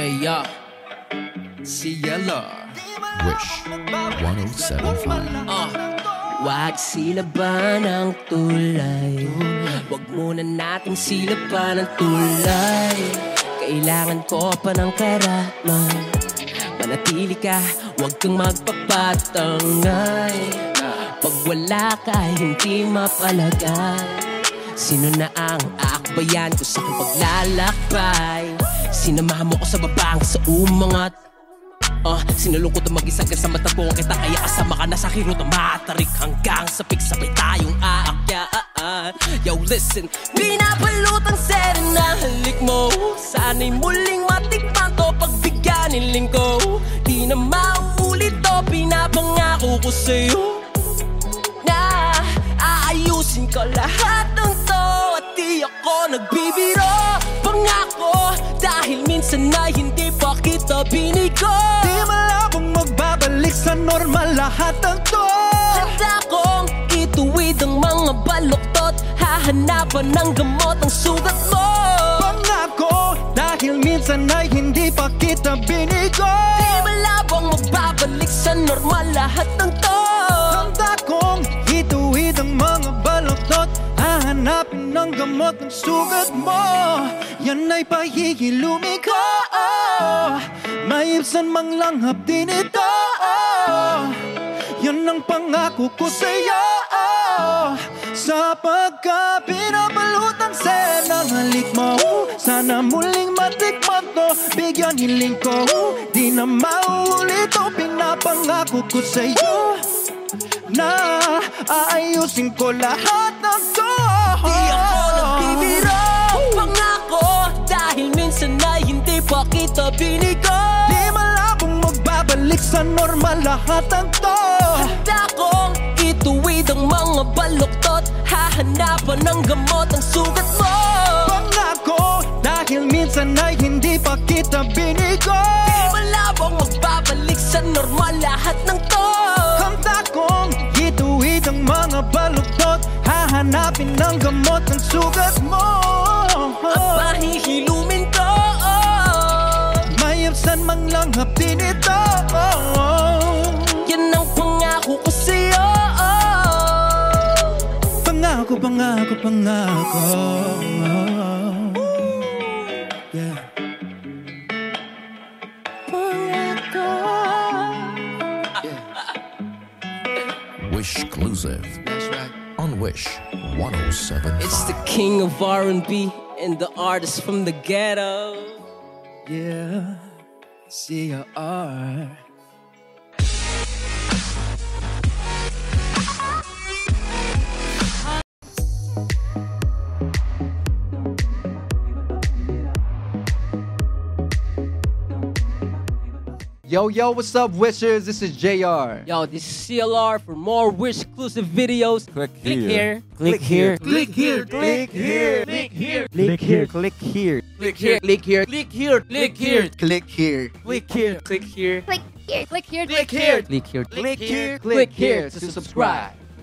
Yeah. Si Yellow. Wish 1075. Uh. Wag sila ba ng tulay? Wag muna nating sila pa ng tulay Kailangan ko pa ng karaman Manatili ka, wag kang magpapatangay Pag wala ka, hindi mapalagay Sino na ang aakbayan ko sa paglalakbay Sinamahan mo ko sa babang sa umangat. Uh, sinulungkot ang mag-isa sa matagpuan kita Kaya kasama ka na sa kiruta Matarik hanggang sa pigsabay tayong aakyaan. Yo listen. Pinapalutang serena halik mo. Sana'y muling matikman to Pagbigyan ng lingko Di na mauulit to Pinapangako ko sa'yo. Na aayusin ko lahat ng to. At di ako nagbibiro Ay hindi pa kita binigo. Di malabong magbabalik sa normal lahat ng to. Handa kong ituwid ang mga baluktot. Hahanapan ng gamot ang sugat mo. Pangako dahil minsan ay hindi pa kita binigo. Di malabong magbabalik sa normal lahat ng to Hahanapin ng gamot ng sugat mo. Yan ay pahihilumi ko. Maibsan mang langhap din ito. Yan ang pangako ko sa'yo. Sa pagka pinabalutang senang halik mo. Sana muling matikman to Bigyan hiling ko. Di na mauulit to Pinapangako ko sa'yo. Na aayusin ko lahat ng pa kita binigo Di malabong magbabalik sa normal lahat ng to. Handa kong ituwid ang mga baluktot. Hahanapan ng gamot ang sugat mo. Pangako dahil minsan ay hindi pa kita binigo. Di malabong magbabalik sa normal lahat ng to. Handa kong ituwid ang mga baluktot. Hahanapin ng gamot ng sugat mo Pangako, pangako, pangako Yeah. Wish exclusive That's right. On Wish 1075. It's the king of R&B and the artist from the ghetto. Yeah, C-R Yo, yo, what's up, Wishers? This is JR. Yo, this is CLR for more Wish exclusive videos. Click Click here. Click here. Click here, click here, Click here. Click here. Click here. Click here. Click here. Click here. Click here. click here. Click here. Click here. Click here, click here, Click here. Click here. Click here. Click here to subscribe.